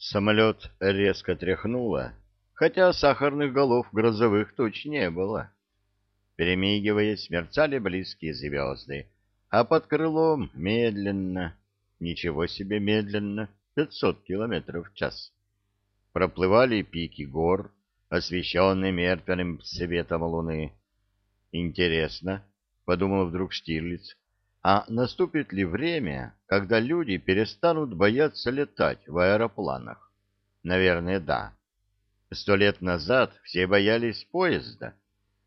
Самолет резко тряхнуло, хотя сахарных голов грозовых туч не было. Перемигиваясь, мерцали близкие звезды, а под крылом медленно, ничего себе медленно, пятьсот километров в час, проплывали пики гор, освещенные мертвенным светом луны. Интересно, — подумал вдруг Штирлиц, — а наступит ли время, когда люди перестанут бояться летать в аэропланах? Наверное, да. Сто лет назад все боялись поезда.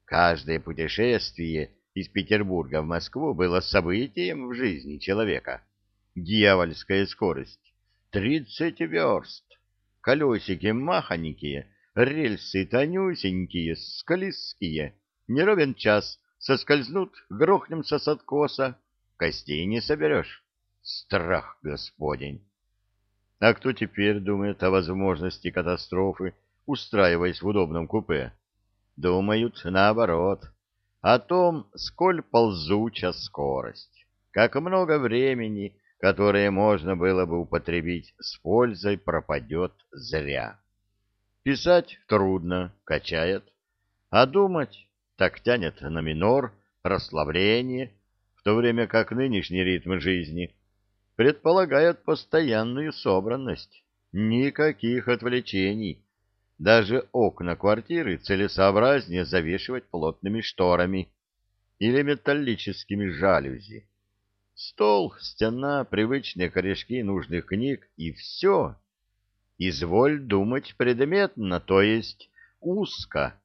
Каждое путешествие из Петербурга в Москву было событием в жизни человека. Дьявольская скорость. Тридцать верст. Колесики махонькие, рельсы тонюсенькие, скользкие. Не ровен час соскользнут, грохнемся с откоса, костей не соберешь. Страх господень. А кто теперь думает о возможности катастрофы, устраиваясь в удобном купе? Думают наоборот, о том, сколь ползуча скорость, как много времени, которое можно было бы употребить с пользой, пропадет зря. Писать трудно, качает, а думать так тянет на минор, расслабление, в то время как нынешний ритм жизни предполагает постоянную собранность, никаких отвлечений. Даже окна квартиры целесообразнее завешивать плотными шторами или металлическими жалюзи. Стол, стена, привычные корешки нужных книг и все. Изволь думать предметно, то есть узко,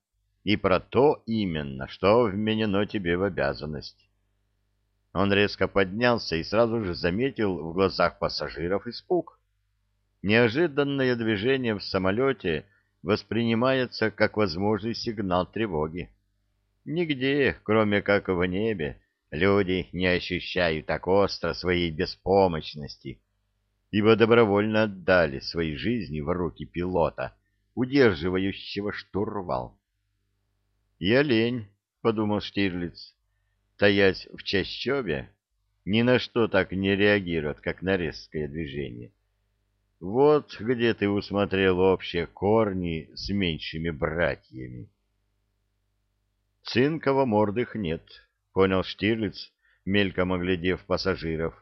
и про то именно, что вменено тебе в обязанность. Он резко поднялся и сразу же заметил в глазах пассажиров испуг. Неожиданное движение в самолете воспринимается как возможный сигнал тревоги. Нигде, кроме как в небе, люди не ощущают так остро своей беспомощности, ибо добровольно отдали свои жизни в руки пилота, удерживающего штурвал. «Я лень», — подумал Штирлиц, таясь в чащобе, ни на что так не реагирует, как на резкое движение. Вот где ты усмотрел общие корни с меньшими братьями. Цинково-мордых нет, понял Штирлиц, мельком оглядев пассажиров.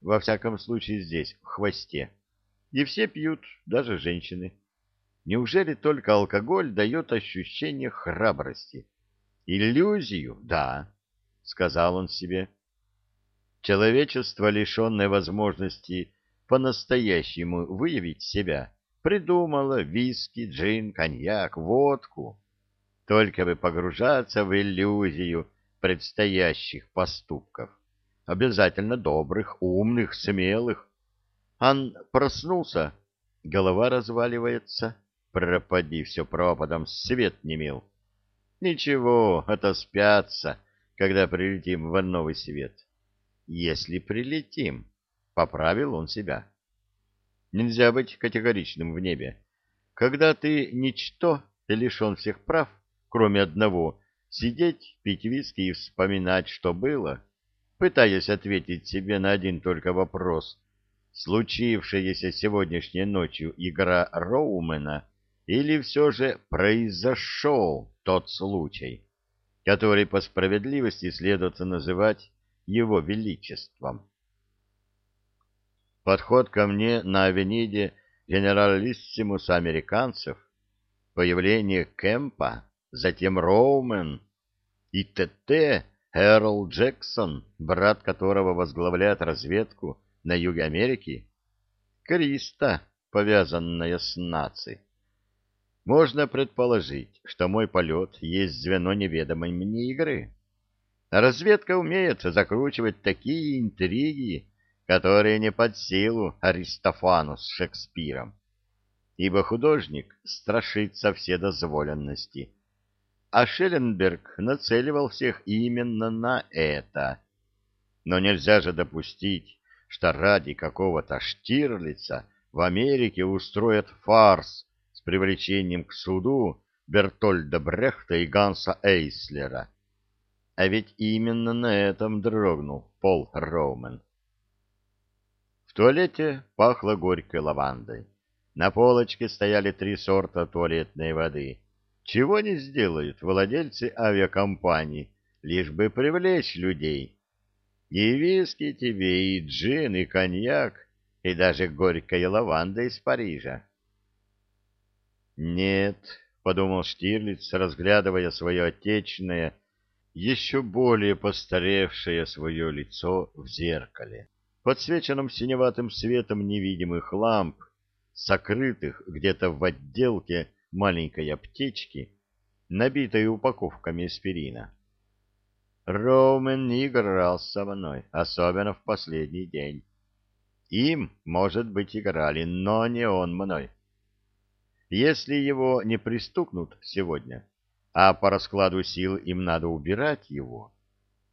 Во всяком случае здесь, в хвосте. И все пьют, даже женщины. Неужели только алкоголь дает ощущение храбрости? Иллюзию? Да, сказал он себе. Человечество, лишенное возможности по-настоящему выявить себя, придумало виски, джин, коньяк, водку. Только бы погружаться в иллюзию предстоящих поступков. Обязательно добрых, умных, смелых. Ан проснулся, голова разваливается. Пропади все пропадом, свет не мил. Ничего, это спятся, когда прилетим в новый свет. Если прилетим, поправил он себя. Нельзя быть категоричным в небе. Когда ты ничто, ты лишен всех прав, кроме одного — сидеть, пить виски и вспоминать, что было, пытаясь ответить себе на один только вопрос. Случившаяся сегодняшней ночью игра Роумена — или все же произошел тот случай, который по справедливости следует называть его величеством. Подход ко мне на авениде генералиссимуса американцев, появление Кэмпа, затем Роумен и ТТ Эрл Джексон, брат которого возглавляет разведку на юге Америки, Криста, повязанная с нацией. Можно предположить, что мой полет есть звено неведомой мне игры. Разведка умеет закручивать такие интриги, которые не под силу Аристофану с Шекспиром, ибо художник страшится все дозволенности. А Шелленберг нацеливал всех именно на это. Но нельзя же допустить, что ради какого-то Штирлица в Америке устроят фарс привлечением к суду Бертольда Брехта и Ганса Эйслера. А ведь именно на этом дрогнул Пол Роумен. В туалете пахло горькой лавандой. На полочке стояли три сорта туалетной воды. Чего не сделают владельцы авиакомпаний, лишь бы привлечь людей. И виски тебе, и джин, и коньяк, и даже горькая лаванда из Парижа. Нет, — подумал Штирлиц, разглядывая свое отечное, еще более постаревшее свое лицо в зеркале, подсвеченном синеватым светом невидимых ламп, сокрытых где-то в отделке маленькой аптечки, набитой упаковками аспирина. Роумен не играл со мной, особенно в последний день. Им, может быть, играли, но не он мной. Если его не пристукнут сегодня, а по раскладу сил им надо убирать его,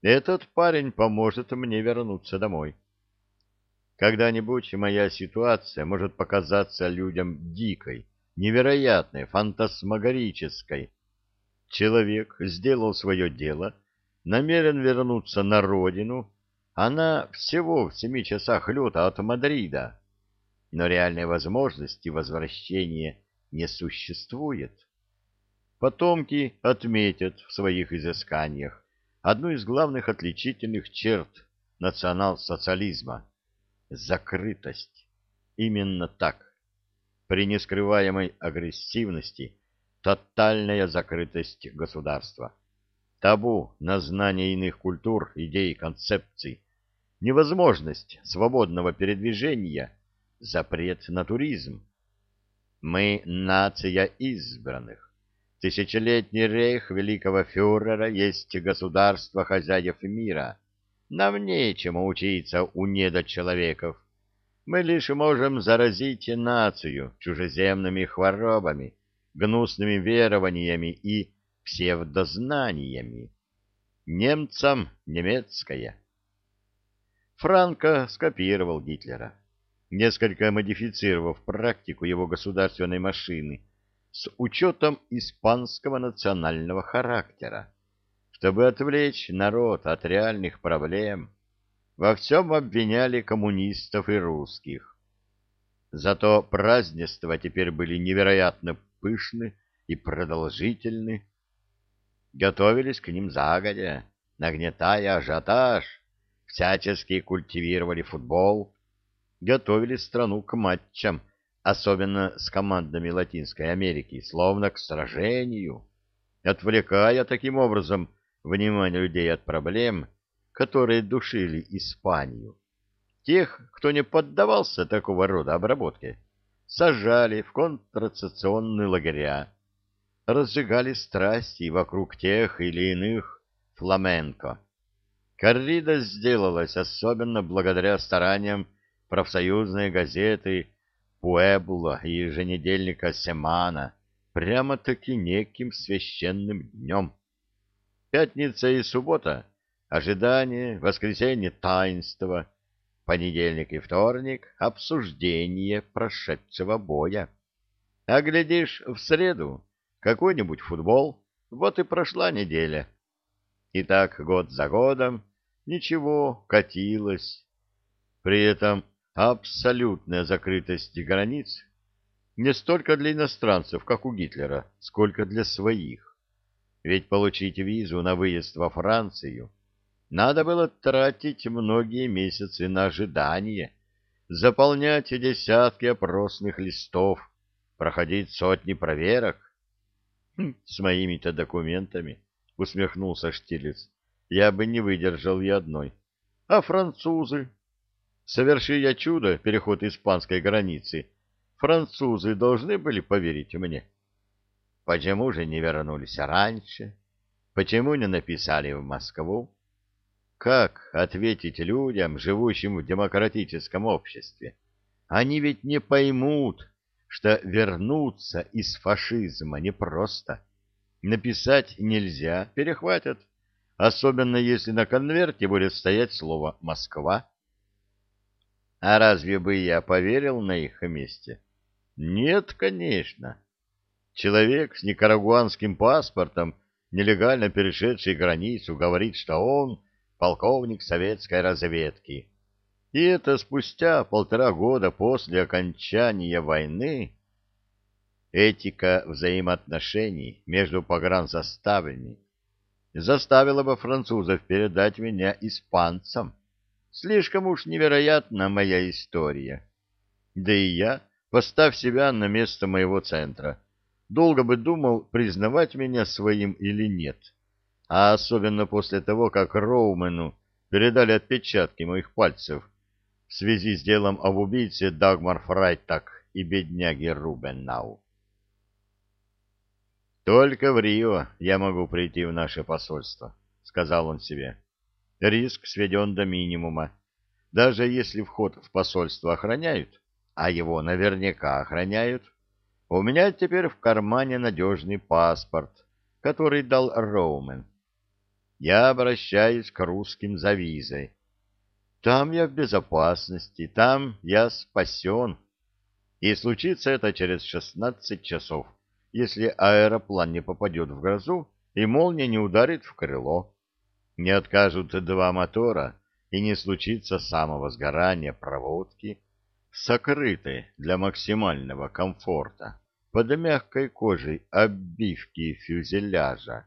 этот парень поможет мне вернуться домой. Когда-нибудь моя ситуация может показаться людям дикой, невероятной, фантасмагорической. Человек сделал свое дело, намерен вернуться на родину, она всего в семи часах лета от Мадрида. Но реальной возможности возвращения не существует. Потомки отметят в своих изысканиях одну из главных отличительных черт национал-социализма — закрытость. Именно так. При нескрываемой агрессивности тотальная закрытость государства. Табу на знание иных культур, идей, концепций, невозможность свободного передвижения, запрет на туризм. Мы нация избранных. Тысячелетний рейх великого фюрера есть государство хозяев мира. Нам нечему учиться у недочеловеков. Мы лишь можем заразить нацию чужеземными хворобами, гнусными верованиями и псевдознаниями. Немцам немецкое. Франко скопировал Гитлера, несколько модифицировав практику его государственной машины с учетом испанского национального характера, чтобы отвлечь народ от реальных проблем. Во всем обвиняли коммунистов и русских. Зато празднества теперь были невероятно пышны и продолжительны. Готовились к ним загодя, нагнетая ажиотаж, всячески культивировали футбол, готовили страну к матчам, особенно с командами Латинской Америки, словно к сражению, отвлекая таким образом внимание людей от проблем, которые душили Испанию. Тех, кто не поддавался такого рода обработке, сажали в контрацепционные лагеря, разжигали страсти вокруг тех или иных фламенко, Коррида сделалась особенно благодаря стараниям профсоюзной газеты «Пуэбло» и еженедельника «Семана», прямо-таки неким священным днем. Пятница и суббота — ожидание, воскресенье — таинство, понедельник и вторник — обсуждение прошедшего боя. А глядишь, в среду какой-нибудь футбол, вот и прошла неделя — и так год за годом ничего катилось. При этом абсолютная закрытость границ не столько для иностранцев, как у Гитлера, сколько для своих. Ведь получить визу на выезд во Францию надо было тратить многие месяцы на ожидание, заполнять десятки опросных листов, проходить сотни проверок. Хм, с моими-то документами — усмехнулся Штилец. — Я бы не выдержал и одной. — А французы? Соверши я чудо, переход испанской границы, французы должны были поверить мне. Почему же не вернулись раньше? Почему не написали в Москву? Как ответить людям, живущим в демократическом обществе? Они ведь не поймут, что вернуться из фашизма непросто. Написать нельзя, перехватят, особенно если на конверте будет стоять слово «Москва». А разве бы я поверил на их месте? Нет, конечно. Человек с никарагуанским паспортом, нелегально перешедший границу, говорит, что он полковник советской разведки. И это спустя полтора года после окончания войны этика взаимоотношений между погранзаставами заставила бы французов передать меня испанцам. Слишком уж невероятна моя история. Да и я, поставь себя на место моего центра, долго бы думал, признавать меня своим или нет. А особенно после того, как Роумену передали отпечатки моих пальцев в связи с делом об убийце Дагмар Фрайтак и бедняге Рубеннау. «Только в Рио я могу прийти в наше посольство», — сказал он себе. «Риск сведен до минимума. Даже если вход в посольство охраняют, а его наверняка охраняют, у меня теперь в кармане надежный паспорт, который дал Роумен. Я обращаюсь к русским за визой. Там я в безопасности, там я спасен. И случится это через шестнадцать часов если аэроплан не попадет в грозу и молния не ударит в крыло. Не откажут два мотора и не случится самого сгорания проводки, сокрытой для максимального комфорта под мягкой кожей обивки фюзеляжа.